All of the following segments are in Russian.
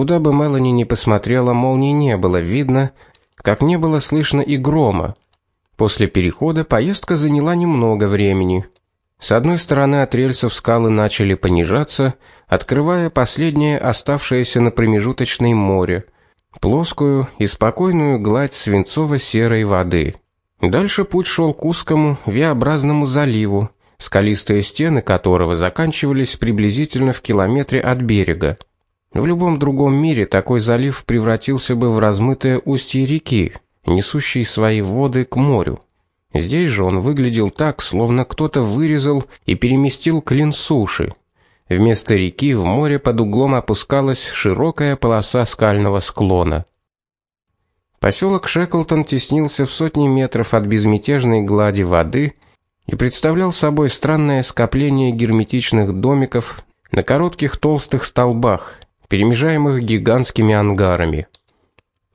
Куда бы Мелани ни посмотрела, молнии не было видно, как не было слышно и грома. После перехода поездка заняла немного времени. С одной стороны от рельсов скалы начали понижаться, открывая последнее оставшееся на промежуточной море, плоскую и спокойную гладь свинцово-серой воды. Дальше путь шел к узкому V-образному заливу, скалистые стены которого заканчивались приблизительно в километре от берега. В любом другом мире такой залив превратился бы в размытое устье реки, несущей свои воды к морю. Здесь же он выглядел так, словно кто-то вырезал и переместил клин суши. Вместо реки в море под углом опускалась широкая полоса скального склона. Поселок Шеклтон теснился в сотни метров от безмятежной глади воды и представлял собой странное скопление герметичных домиков на коротких толстых столбах, перемежаемых гигантскими ангарами.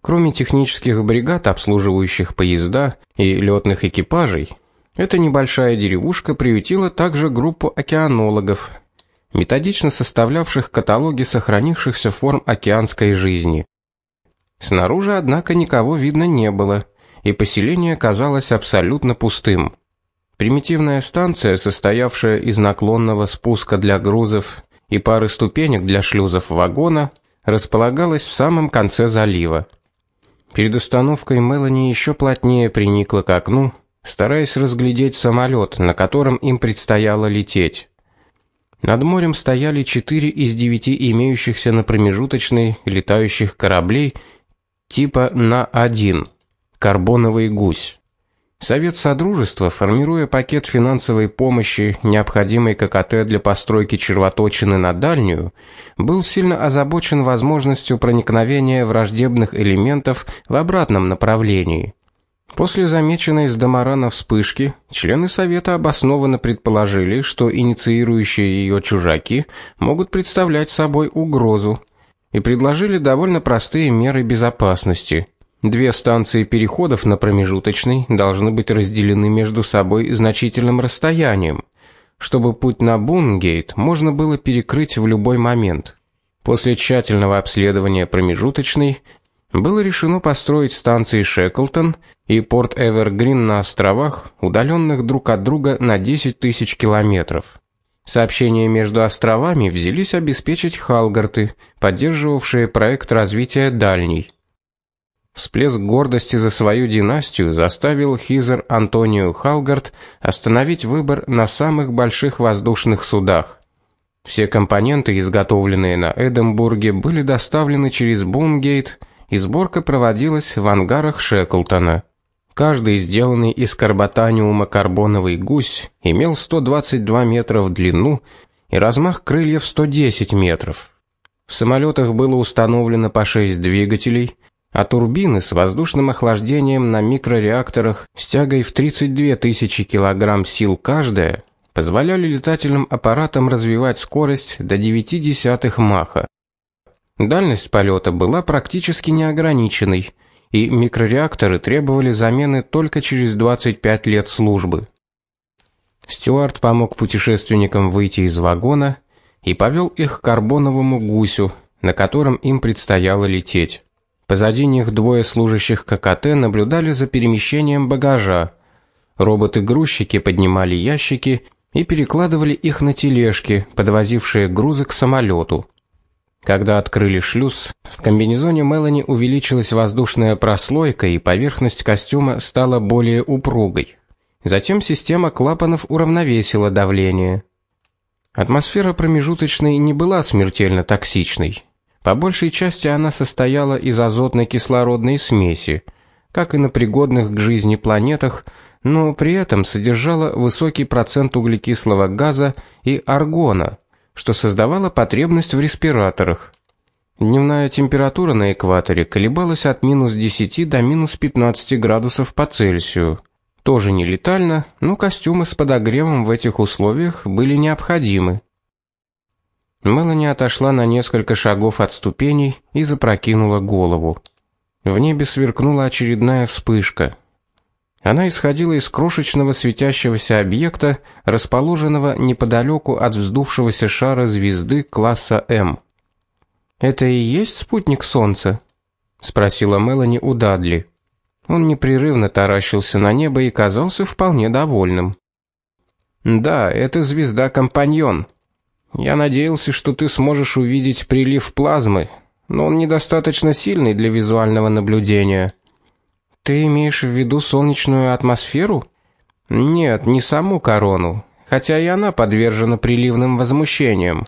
Кроме технических бригад, обслуживающих поезда и летных экипажей, эта небольшая деревушка приютила также группу океанологов, методично составлявших каталоги сохранившихся форм океанской жизни. Снаружи, однако, никого видно не было, и поселение казалось абсолютно пустым. Примитивная станция, состоявшая из наклонного спуска для грузов и пары ступенек для шлюзов вагона располагалась в самом конце залива. Перед остановкой Мелани еще плотнее приникла к окну, стараясь разглядеть самолет, на котором им предстояло лететь. Над морем стояли четыре из девяти имеющихся на промежуточной летающих кораблей типа На-1. Карбоновый гусь. Совет Содружества, формируя пакет финансовой помощи, необходимой ККТ для постройки червоточины на дальнюю, был сильно озабочен возможностью проникновения враждебных элементов в обратном направлении. После замеченной с Дамарана вспышки, члены совета обоснованно предположили, что инициирующие ее чужаки могут представлять собой угрозу, и предложили довольно простые меры безопасности – Две станции переходов на промежуточной должны быть разделены между собой значительным расстоянием, чтобы путь на Бунгейт можно было перекрыть в любой момент. После тщательного обследования промежуточной было решено построить станции Шеклтон и порт Эвергрин на островах, удаленных друг от друга на 10 тысяч километров. Сообщения между островами взялись обеспечить Халгарты, поддерживавшие проект развития дальней. Всплеск гордости за свою династию заставил Хизер Антонио Халгард остановить выбор на самых больших воздушных судах. Все компоненты, изготовленные на Эдинбурге, были доставлены через Бунгейт, и сборка проводилась в ангарах Шеклтона. Каждый сделанный из карботаниума карбоновый гусь имел 122 метра в длину и размах крыльев 110 метров. В самолетах было установлено по 6 двигателей, а турбины с воздушным охлаждением на микрореакторах с тягой в 32 тысячи килограмм сил каждая позволяли летательным аппаратам развивать скорость до 9 десятых маха. Дальность полета была практически неограниченной, и микрореакторы требовали замены только через 25 лет службы. Стюарт помог путешественникам выйти из вагона и повел их к карбоновому гусю, на котором им предстояло лететь. Позади них двое служащих ККТ наблюдали за перемещением багажа. Роботы-грузчики поднимали ящики и перекладывали их на тележки, подвозившие грузы к самолету. Когда открыли шлюз, в комбинезоне Мелани увеличилась воздушная прослойка, и поверхность костюма стала более упругой. Затем система клапанов уравновесила давление. Атмосфера промежуточной не была смертельно токсичной. По большей части она состояла из азотной кислородной смеси, как и на пригодных к жизни планетах, но при этом содержала высокий процент углекислого газа и аргона, что создавало потребность в респираторах. Дневная температура на экваторе колебалась от минус 10 до минус 15 градусов по Цельсию. Тоже не летально, но костюмы с подогревом в этих условиях были необходимы. Мелани отошла на несколько шагов от ступеней и запрокинула голову. В небе сверкнула очередная вспышка. Она исходила из крошечного светящегося объекта, расположенного неподалеку от вздувшегося шара звезды класса М. Это и есть спутник Солнца? спросила Мелани у Дадли. Он непрерывно таращился на небо и казался вполне довольным. Да, это звезда-компаньон. Я надеялся, что ты сможешь увидеть прилив плазмы, но он недостаточно сильный для визуального наблюдения. Ты имеешь в виду солнечную атмосферу? Нет, не саму корону, хотя и она подвержена приливным возмущениям.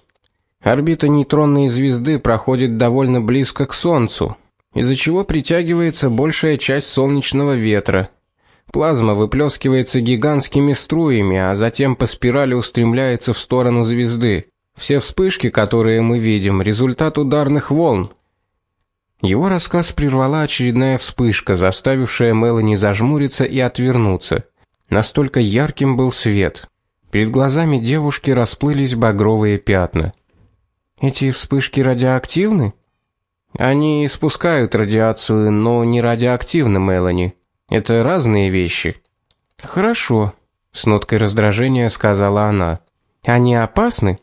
Орбита нейтронной звезды проходит довольно близко к солнцу, из-за чего притягивается большая часть солнечного ветра. Плазма выплескивается гигантскими струями, а затем по спирали устремляется в сторону звезды. Все вспышки, которые мы видим, результат ударных волн. Его рассказ прервала очередная вспышка, заставившая Мелани зажмуриться и отвернуться. Настолько ярким был свет. Перед глазами девушки расплылись багровые пятна. Эти вспышки радиоактивны? Они испускают радиацию, но не радиоактивны, Мелани. Это разные вещи. Хорошо, с ноткой раздражения сказала она. Они опасны?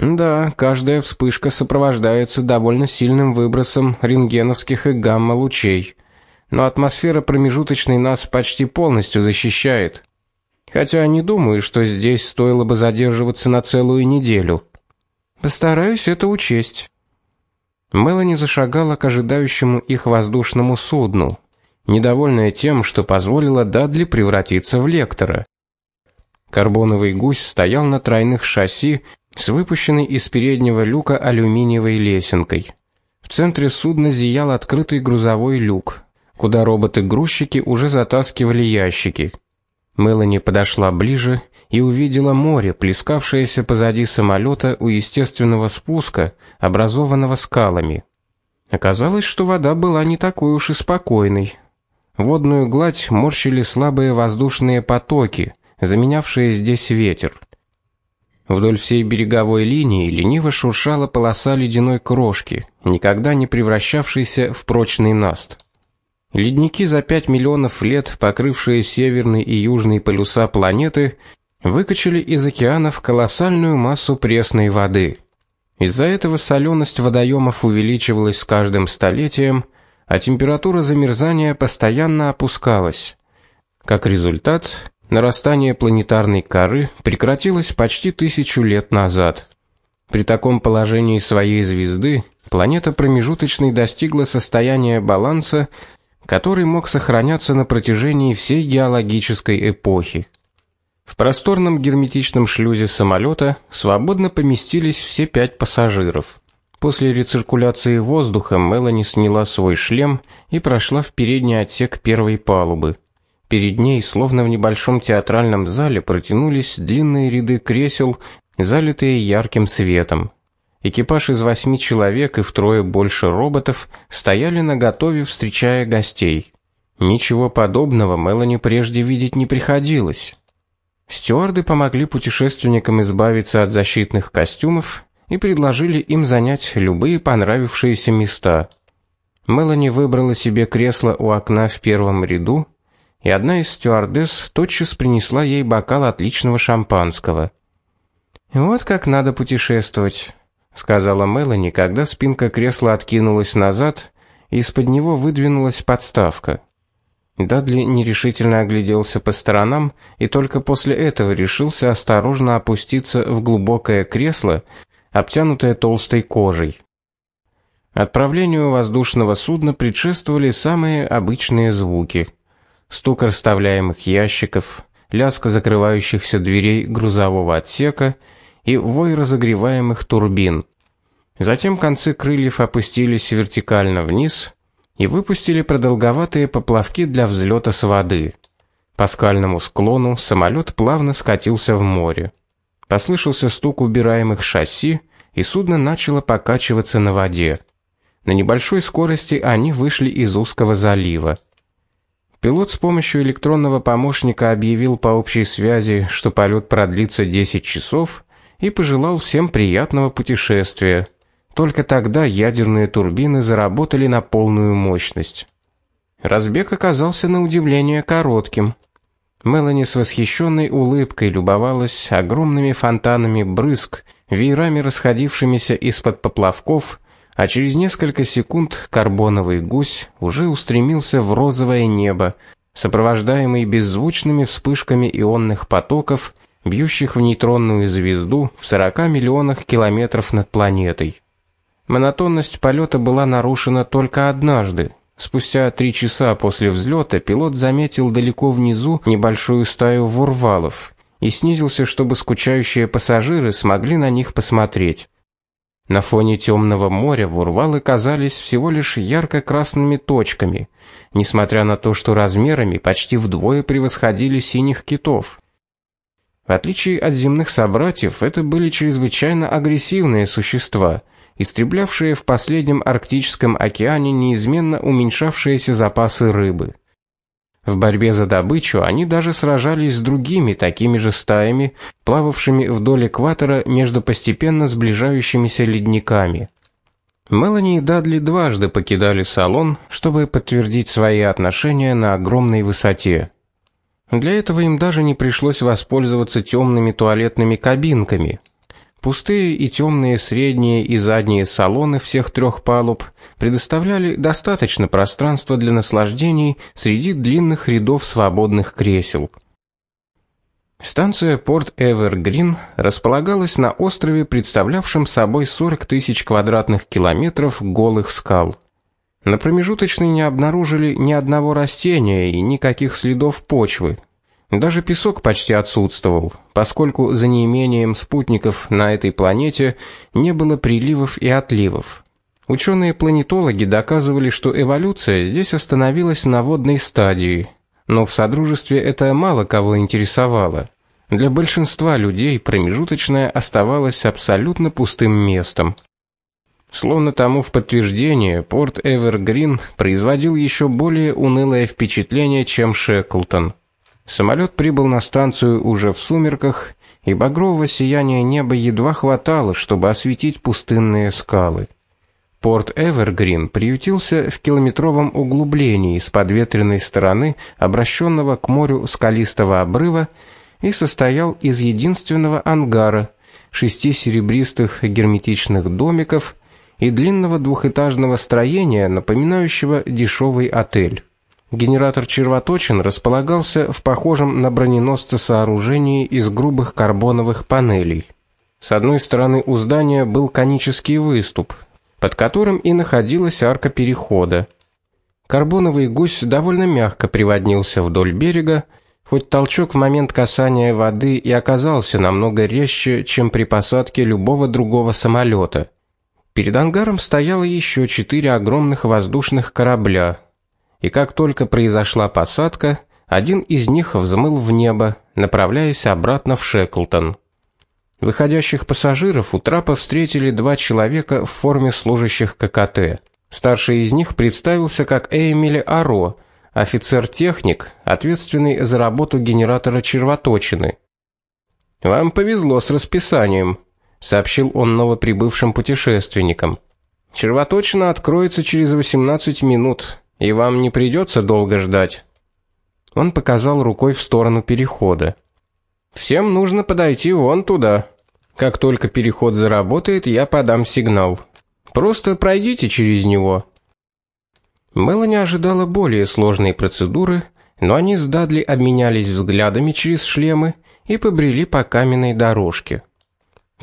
Да, каждая вспышка сопровождается довольно сильным выбросом рентгеновских и гамма-лучей. Но атмосфера промежуточной нас почти полностью защищает. Хотя не думаю, что здесь стоило бы задерживаться на целую неделю. Постараюсь это учесть. Мелани зашагала к ожидающему их воздушному судну, недовольная тем, что позволила Дадли превратиться в лектора. Карбоновый гусь стоял на тройных шасси с выпущенной из переднего люка алюминиевой лесенкой. В центре судна зиял открытый грузовой люк, куда роботы-грузчики уже затаскивали ящики. Мелани подошла ближе и увидела море, плескавшееся позади самолета у естественного спуска, образованного скалами. Оказалось, что вода была не такой уж и спокойной. Водную гладь морщили слабые воздушные потоки, заменявшие здесь ветер. Вдоль всей береговой линии лениво шуршала полоса ледяной крошки, никогда не превращавшейся в прочный наст. Ледники за 5 миллионов лет, покрывшие северный и южный полюса планеты, выкачали из океанов колоссальную массу пресной воды. Из-за этого соленость водоемов увеличивалась с каждым столетием, а температура замерзания постоянно опускалась. Как результат, нарастание планетарной коры прекратилось почти тысячу лет назад. При таком положении своей звезды планета промежуточной достигла состояния баланса, который мог сохраняться на протяжении всей геологической эпохи. В просторном герметичном шлюзе самолета свободно поместились все пять пассажиров. После рециркуляции воздуха Мелани сняла свой шлем и прошла в передний отсек первой палубы. Перед ней, словно в небольшом театральном зале, протянулись длинные ряды кресел, залитые ярким светом. Экипаж из восьми человек и втрое больше роботов стояли наготове, встречая гостей. Ничего подобного Мелани прежде видеть не приходилось. Стюарды помогли путешественникам избавиться от защитных костюмов и предложили им занять любые понравившиеся места. Мелани выбрала себе кресло у окна в первом ряду и одна из стюардесс тотчас принесла ей бокал отличного шампанского. Вот как надо путешествовать, сказала Мелани, когда спинка кресла откинулась назад, и из-под него выдвинулась подставка. Дадли нерешительно огляделся по сторонам и только после этого решился осторожно опуститься в глубокое кресло, обтянутое толстой кожей. Отправлению воздушного судна предшествовали самые обычные звуки: стук расставляемых ящиков, лязг закрывающихся дверей грузового отсека и вой разогреваемых турбин. Затем концы крыльев опустились вертикально вниз и выпустили продолговатые поплавки для взлета с воды. По скальному склону самолет плавно скатился в море. Послышался стук убираемых шасси, и судно начало покачиваться на воде. На небольшой скорости они вышли из узкого залива. Пилот с помощью электронного помощника объявил по общей связи, что полет продлится 10 часов, и пожелал всем приятного путешествия. Только тогда ядерные турбины заработали на полную мощность. Разбег оказался на удивление коротким. Мелани с восхищенной улыбкой любовалась огромными фонтанами брызг, веерами расходившимися из-под поплавков, а через несколько секунд карбоновый гусь уже устремился в розовое небо, сопровождаемый беззвучными вспышками ионных потоков, бьющих в нейтронную звезду в 40 миллионах километров над планетой. Монотонность полета была нарушена только однажды. Спустя три часа после взлета пилот заметил далеко внизу небольшую стаю вурвалов и снизился, чтобы скучающие пассажиры смогли на них посмотреть. На фоне темного моря вурвалы казались всего лишь ярко-красными точками, несмотря на то, что размерами почти вдвое превосходили синих китов. В отличие от земных собратьев, это были чрезвычайно агрессивные существа, истреблявшие в последнем арктическом океане неизменно уменьшавшиеся запасы рыбы. В борьбе за добычу они даже сражались с другими такими же стаями, плававшими вдоль экватора между постепенно сближающимися ледниками. Мелани и Дадли дважды покидали салон, чтобы подтвердить свои отношения на огромной высоте. Для этого им даже не пришлось воспользоваться темными туалетными кабинками, Пустые и темные средние и задние салоны всех трех палуб предоставляли достаточно пространства для наслаждений среди длинных рядов свободных кресел. Станция Порт Эвергрин располагалась на острове, представлявшем собой 40 тысяч квадратных километров голых скал. На промежуточной не обнаружили ни одного растения и никаких следов почвы, даже песок почти отсутствовал, поскольку за неимением спутников на этой планете не было приливов и отливов. Ученые-планетологи доказывали, что эволюция здесь остановилась на водной стадии, но в содружестве это мало кого интересовало. Для большинства людей промежуточная оставалась абсолютно пустым местом. Словно тому в подтверждение, порт Эвергрин производил еще более унылое впечатление, чем Шеклтон. Самолет прибыл на станцию уже в сумерках, и багрового сияния неба едва хватало, чтобы осветить пустынные скалы. Порт Эвергрин приютился в километровом углублении с подветренной стороны, обращенного к морю скалистого обрыва, и состоял из единственного ангара, шести серебристых герметичных домиков и длинного двухэтажного строения, напоминающего дешевый отель. Генератор червоточин располагался в похожем на броненосца сооружении из грубых карбоновых панелей. С одной стороны у здания был конический выступ, под которым и находилась арка перехода. Карбоновый гусь довольно мягко приводнился вдоль берега, хоть толчок в момент касания воды и оказался намного резче, чем при посадке любого другого самолета. Перед ангаром стояло еще четыре огромных воздушных корабля и как только произошла посадка, один из них взмыл в небо, направляясь обратно в Шеклтон. Выходящих пассажиров у трапа встретили два человека в форме служащих ККТ. Старший из них представился как Эмили Аро, офицер-техник, ответственный за работу генератора червоточины. Вам повезло с расписанием, сообщил он новоприбывшим путешественникам. Червоточина откроется через 18 минут и вам не придется долго ждать. Он показал рукой в сторону перехода. Всем нужно подойти вон туда. Как только переход заработает, я подам сигнал. Просто пройдите через него. Мелани ожидала более сложной процедуры, но они с Дадли обменялись взглядами через шлемы и побрели по каменной дорожке.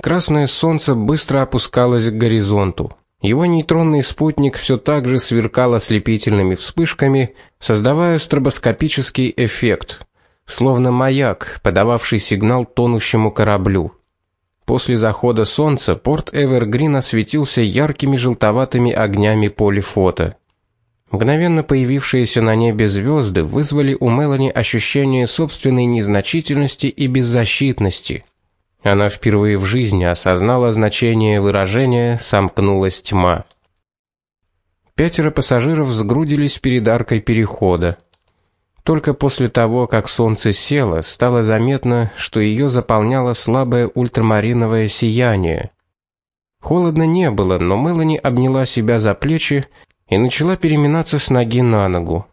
Красное солнце быстро опускалось к горизонту. Его нейтронный спутник все так же сверкал ослепительными вспышками, создавая стробоскопический эффект, словно маяк, подававший сигнал тонущему кораблю. После захода солнца порт Эвергрин осветился яркими желтоватыми огнями полифота. Мгновенно появившиеся на небе звезды вызвали у Мелани ощущение собственной незначительности и беззащитности – она впервые в жизни осознала значение выражения «сомкнулась тьма». Пятеро пассажиров сгрудились перед аркой перехода. Только после того, как солнце село, стало заметно, что ее заполняло слабое ультрамариновое сияние. Холодно не было, но Мелани обняла себя за плечи и начала переминаться с ноги на ногу.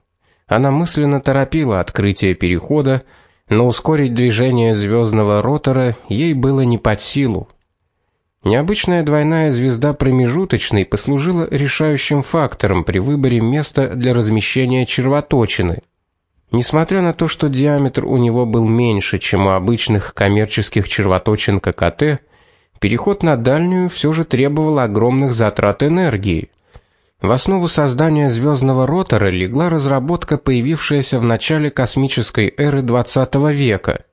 Она мысленно торопила открытие перехода, но ускорить движение звездного ротора ей было не под силу. Необычная двойная звезда промежуточной послужила решающим фактором при выборе места для размещения червоточины. Несмотря на то, что диаметр у него был меньше, чем у обычных коммерческих червоточин ККТ, переход на дальнюю все же требовал огромных затрат энергии. В основу создания звездного ротора легла разработка, появившаяся в начале космической эры 20 века.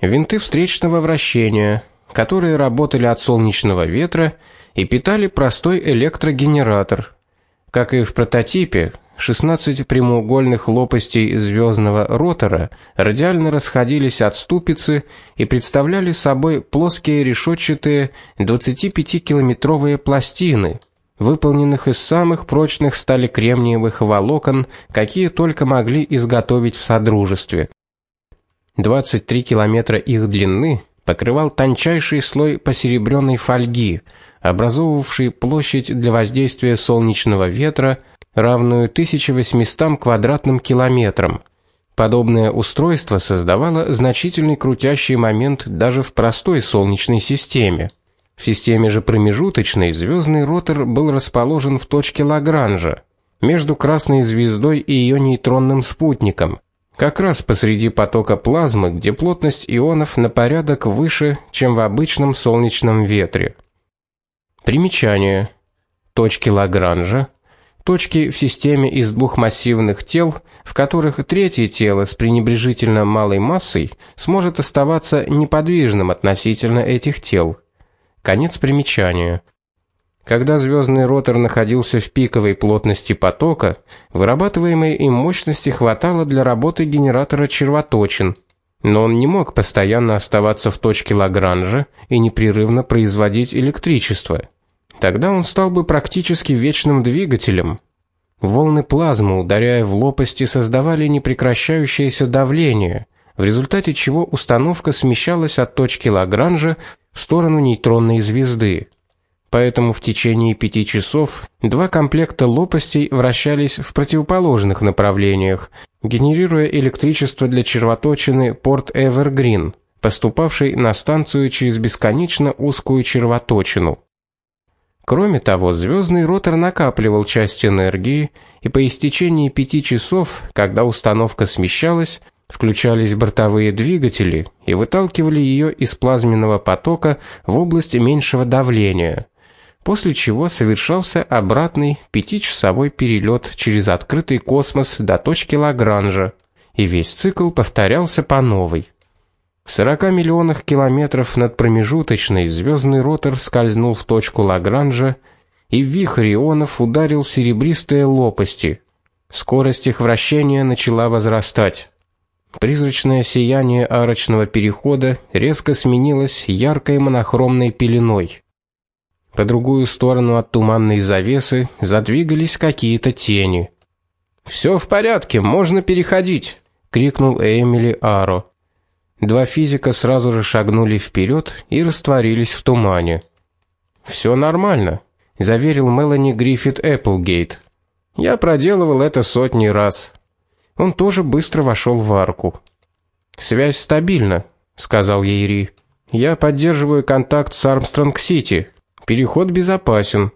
Винты встречного вращения, которые работали от солнечного ветра и питали простой электрогенератор. Как и в прототипе, 16 прямоугольных лопастей звездного ротора радиально расходились от ступицы и представляли собой плоские решетчатые 25-километровые пластины, выполненных из самых прочных стали-кремниевых волокон, какие только могли изготовить в содружестве. 23 километра их длины покрывал тончайший слой посеребрённой фольги, образовывавший площадь для воздействия солнечного ветра, равную 1800 квадратным километрам. Подобное устройство создавало значительный крутящий момент даже в простой солнечной системе. В системе же промежуточной звездный ротор был расположен в точке Лагранжа, между красной звездой и ее нейтронным спутником, как раз посреди потока плазмы, где плотность ионов на порядок выше, чем в обычном солнечном ветре. Примечание. Точки Лагранжа точки в системе из двух массивных тел, в которых третье тело с пренебрежительно малой массой сможет оставаться неподвижным относительно этих тел. Конец примечания. Когда звездный ротор находился в пиковой плотности потока, вырабатываемой им мощности хватало для работы генератора червоточин, но он не мог постоянно оставаться в точке Лагранжа и непрерывно производить электричество. Тогда он стал бы практически вечным двигателем. Волны плазмы, ударяя в лопасти, создавали непрекращающееся давление, в результате чего установка смещалась от точки Лагранжа в сторону нейтронной звезды. Поэтому в течение пяти часов два комплекта лопастей вращались в противоположных направлениях, генерируя электричество для червоточины Порт Эвергрин, поступавшей на станцию через бесконечно узкую червоточину. Кроме того, звездный ротор накапливал часть энергии, и по истечении пяти часов, когда установка смещалась, Включались бортовые двигатели и выталкивали ее из плазменного потока в область меньшего давления. После чего совершался обратный пятичасовой перелет через открытый космос до точки Лагранжа, и весь цикл повторялся по новой. В 40 миллионах километров над промежуточной звездный ротор скользнул в точку Лагранжа, и вихрь ионов ударил серебристые лопасти. Скорость их вращения начала возрастать. Призрачное сияние арочного перехода резко сменилось яркой монохромной пеленой. По другую сторону от туманной завесы задвигались какие-то тени. Все в порядке, можно переходить, крикнул Эмили Аро. Два физика сразу же шагнули вперед и растворились в тумане. Все нормально, заверил Мелани Гриффит Эпплгейт. Я проделывал это сотни раз. Он тоже быстро вошел в арку. Связь стабильна, сказал ей Ри. Я поддерживаю контакт с Армстронг-Сити. Переход безопасен.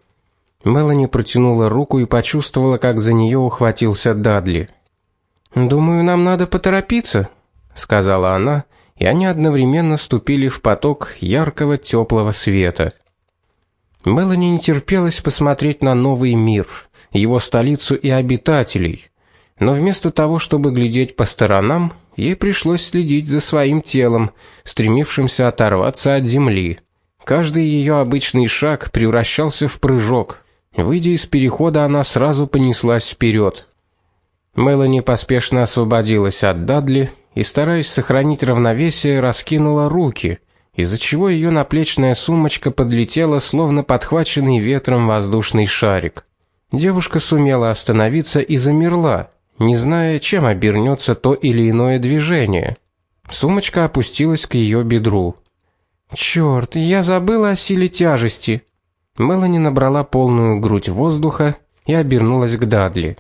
Мелани протянула руку и почувствовала, как за нее ухватился Дадли. "Думаю, нам надо поторопиться", сказала она, и они одновременно ступили в поток яркого теплого света. Мелани не терпелось посмотреть на новый мир, его столицу и обитателей, но вместо того, чтобы глядеть по сторонам, ей пришлось следить за своим телом, стремившимся оторваться от земли. Каждый ее обычный шаг превращался в прыжок. Выйдя из перехода, она сразу понеслась вперед. Мелани поспешно освободилась от Дадли и, стараясь сохранить равновесие, раскинула руки, из-за чего ее наплечная сумочка подлетела, словно подхваченный ветром воздушный шарик. Девушка сумела остановиться и замерла, не зная, чем обернется то или иное движение. Сумочка опустилась к ее бедру. Черт, я забыла о силе тяжести. Мелани набрала полную грудь воздуха и обернулась к Дадли.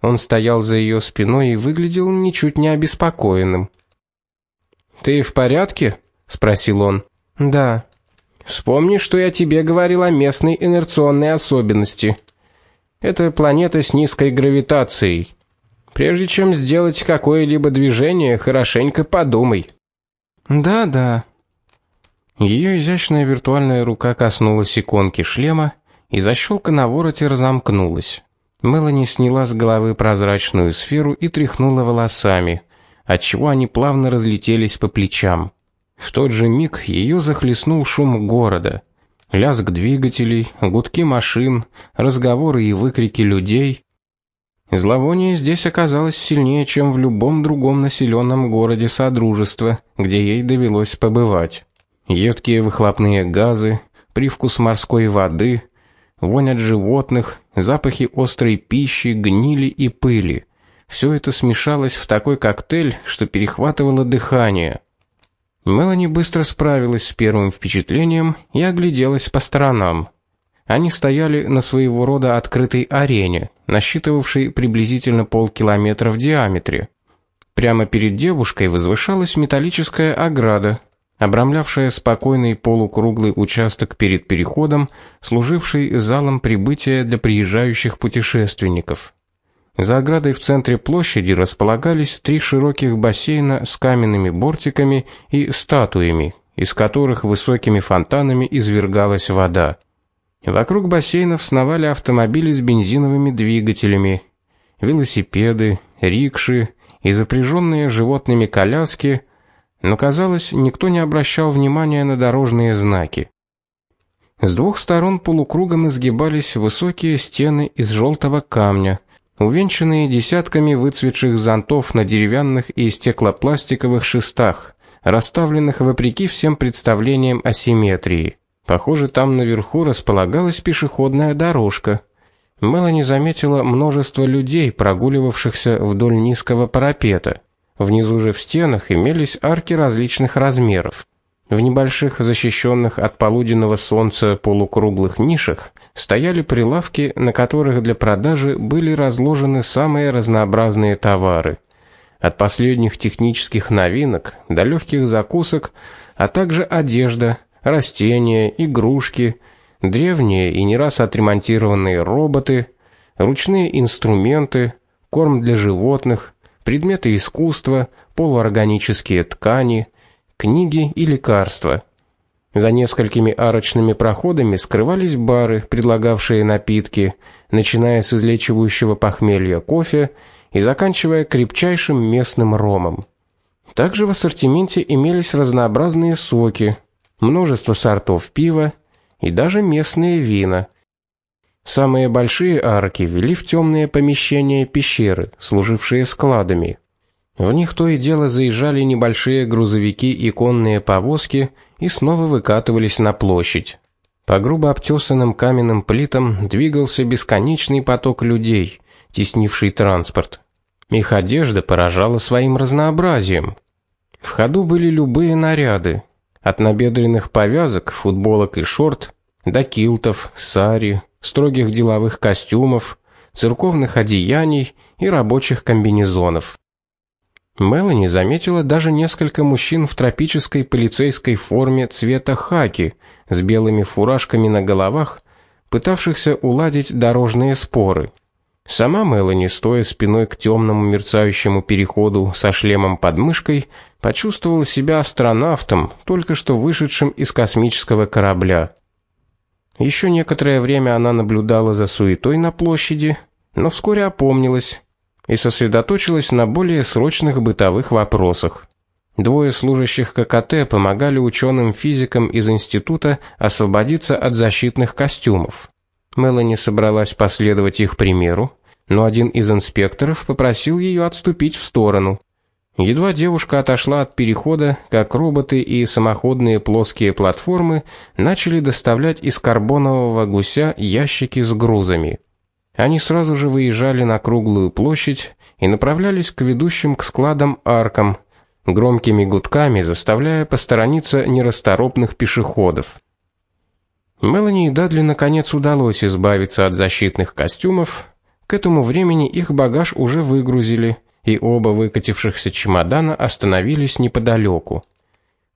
Он стоял за ее спиной и выглядел ничуть не обеспокоенным. "Ты в порядке?" спросил он. "Да. Вспомни, что я тебе говорил о местной инерционной особенности. Это планета с низкой гравитацией. Прежде чем сделать какое-либо движение, хорошенько подумай. Да-да. Ее изящная виртуальная рука коснулась иконки шлема, и защелка на вороте разомкнулась. Мелани сняла с головы прозрачную сферу и тряхнула волосами, отчего они плавно разлетелись по плечам. В тот же миг ее захлестнул шум города. Лязг двигателей, гудки машин, разговоры и выкрики людей. Зловоние здесь оказалось сильнее, чем в любом другом населенном городе Содружества, где ей довелось побывать. Едкие выхлопные газы, привкус морской воды, вонь от животных, запахи острой пищи, гнили и пыли. Все это смешалось в такой коктейль, что перехватывало дыхание. Мелани быстро справилась с первым впечатлением и огляделась по сторонам. Они стояли на своего рода открытой арене, насчитывавшей приблизительно полкилометра в диаметре. Прямо перед девушкой возвышалась металлическая ограда, обрамлявшая спокойный полукруглый участок перед переходом, служивший залом прибытия для приезжающих путешественников. За оградой в центре площади располагались три широких бассейна с каменными бортиками и статуями, из которых высокими фонтанами извергалась вода. Вокруг бассейнов сновали автомобили с бензиновыми двигателями, велосипеды, рикши и запряженные животными коляски, но казалось, никто не обращал внимания на дорожные знаки. С двух сторон полукругом изгибались высокие стены из желтого камня, увенчанные десятками выцветших зонтов на деревянных и стеклопластиковых шестах, расставленных вопреки всем представлениям о симметрии. Похоже, там наверху располагалась пешеходная дорожка. Мелани заметила множество людей, прогуливавшихся вдоль низкого парапета. Внизу же в стенах имелись арки различных размеров. В небольших защищенных от полуденного солнца полукруглых нишах стояли прилавки, на которых для продажи были разложены самые разнообразные товары. От последних технических новинок до легких закусок, а также одежда, растения, игрушки, древние и не раз отремонтированные роботы, ручные инструменты, корм для животных, предметы искусства, полуорганические ткани, книги и лекарства. За несколькими арочными проходами скрывались бары, предлагавшие напитки, начиная с излечивающего похмелья кофе и заканчивая крепчайшим местным ромом. Также в ассортименте имелись разнообразные соки, множество сортов пива и даже местные вина. Самые большие арки вели в темные помещения пещеры, служившие складами. В них то и дело заезжали небольшие грузовики и конные повозки и снова выкатывались на площадь. По грубо обтесанным каменным плитам двигался бесконечный поток людей, теснивший транспорт. Их одежда поражала своим разнообразием. В ходу были любые наряды, от набедренных повязок, футболок и шорт до килтов, сари, строгих деловых костюмов, церковных одеяний и рабочих комбинезонов. Мелани заметила даже несколько мужчин в тропической полицейской форме цвета хаки с белыми фуражками на головах, пытавшихся уладить дорожные споры. Сама Мелани, стоя спиной к темному мерцающему переходу со шлемом под мышкой, почувствовала себя астронавтом, только что вышедшим из космического корабля. Еще некоторое время она наблюдала за суетой на площади, но вскоре опомнилась и сосредоточилась на более срочных бытовых вопросах. Двое служащих ККТ помогали ученым-физикам из института освободиться от защитных костюмов. Мелани собралась последовать их примеру, но один из инспекторов попросил ее отступить в сторону. Едва девушка отошла от перехода, как роботы и самоходные плоские платформы начали доставлять из карбонового гуся ящики с грузами. Они сразу же выезжали на круглую площадь и направлялись к ведущим к складам аркам, громкими гудками заставляя посторониться нерасторопных пешеходов. Мелани и Дадли наконец удалось избавиться от защитных костюмов. К этому времени их багаж уже выгрузили, и оба выкатившихся чемодана остановились неподалеку.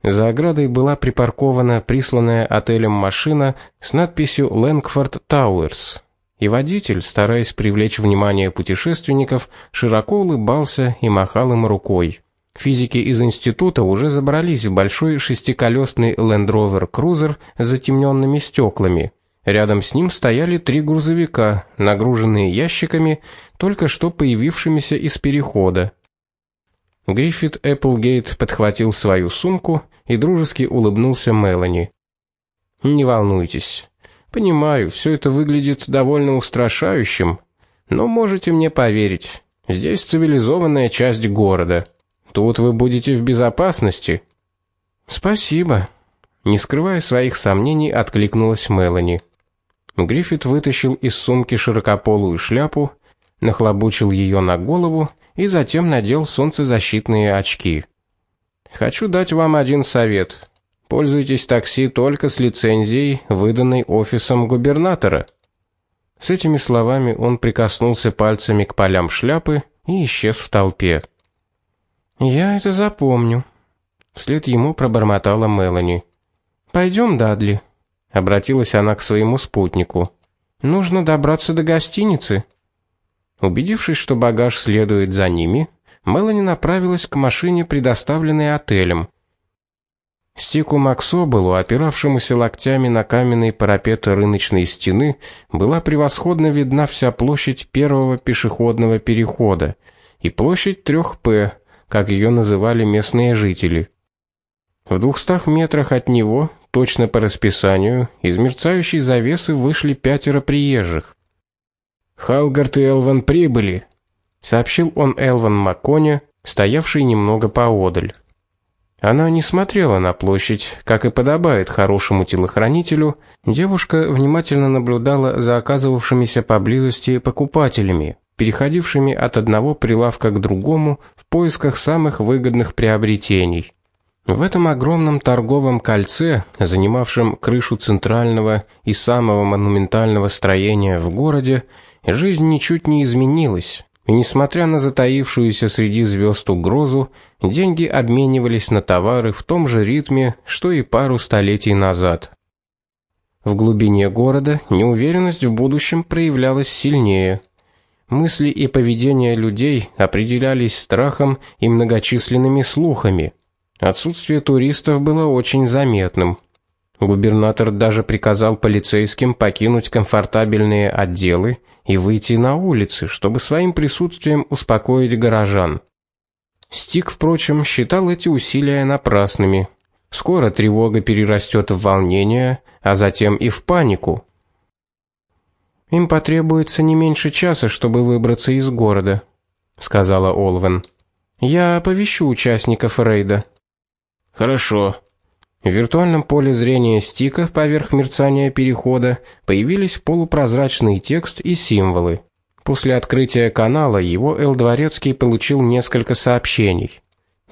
За оградой была припаркована присланная отелем машина с надписью Langford Towers. И водитель, стараясь привлечь внимание путешественников, широко улыбался и махал им рукой. Физики из института уже забрались в большой шестиколесный Land Rover Cruiser с затемненными стеклами. Рядом с ним стояли три грузовика, нагруженные ящиками, только что появившимися из перехода. Гриффит Эпплгейт подхватил свою сумку и дружески улыбнулся Мелани. Не волнуйтесь. Понимаю, все это выглядит довольно устрашающим, но можете мне поверить. Здесь цивилизованная часть города. Тут вы будете в безопасности. Спасибо. Не скрывая своих сомнений, откликнулась Мелани. Гриффит вытащил из сумки широкополую шляпу, нахлобучил ее на голову и затем надел солнцезащитные очки. Хочу дать вам один совет. Пользуйтесь такси только с лицензией, выданной офисом губернатора. С этими словами он прикоснулся пальцами к полям шляпы и исчез в толпе. Я это запомню. Вслед ему пробормотала Мелани. Пойдем, Дадли, обратилась она к своему спутнику. Нужно добраться до гостиницы. Убедившись, что багаж следует за ними, Мелани направилась к машине, предоставленной отелем. Стику Максобелу, опиравшемуся локтями на каменный парапет рыночной стены, была превосходно видна вся площадь первого пешеходного перехода и площадь 3П, как ее называли местные жители. В двухстах метрах от него, точно по расписанию, из мерцающей завесы вышли пятеро приезжих. Халгард и Элван прибыли, сообщил он Элван Маконе, стоявший немного поодаль. Она не смотрела на площадь, как и подобает хорошему телохранителю. Девушка внимательно наблюдала за оказывавшимися поблизости покупателями, переходившими от одного прилавка к другому в поисках самых выгодных приобретений. В этом огромном торговом кольце, занимавшем крышу центрального и самого монументального строения в городе, жизнь ничуть не изменилась. И несмотря на затаившуюся среди звезд угрозу, деньги обменивались на товары в том же ритме, что и пару столетий назад. В глубине города неуверенность в будущем проявлялась сильнее. Мысли и поведение людей определялись страхом и многочисленными слухами. Отсутствие туристов было очень заметным. Губернатор даже приказал полицейским покинуть комфортабельные отделы и выйти на улицы, чтобы своим присутствием успокоить горожан. Стик, впрочем, считал эти усилия напрасными. Скоро тревога перерастет в волнение, а затем и в панику. Им потребуется не меньше часа, чтобы выбраться из города, сказала Олвен. Я оповещу участников рейда. Хорошо. В виртуальном поле зрения стика поверх мерцания перехода появились полупрозрачный текст и символы. После открытия канала его Эл получил несколько сообщений.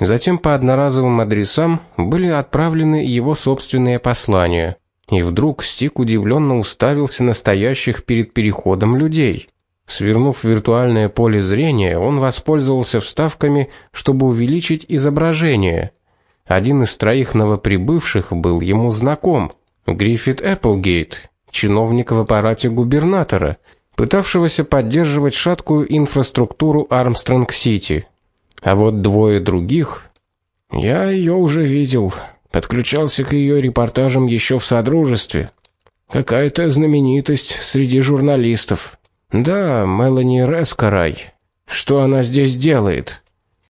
Затем по одноразовым адресам были отправлены его собственные послания. И вдруг Стик удивленно уставился на стоящих перед переходом людей. Свернув виртуальное поле зрения, он воспользовался вставками, чтобы увеличить изображение – один из троих новоприбывших был ему знаком. Гриффит Эпплгейт, чиновник в аппарате губернатора, пытавшегося поддерживать шаткую инфраструктуру Армстронг-Сити. А вот двое других я ее уже видел, подключался к ее репортажам еще в содружестве. Какая-то знаменитость среди журналистов. Да, Мелани Рескарай. Что она здесь делает?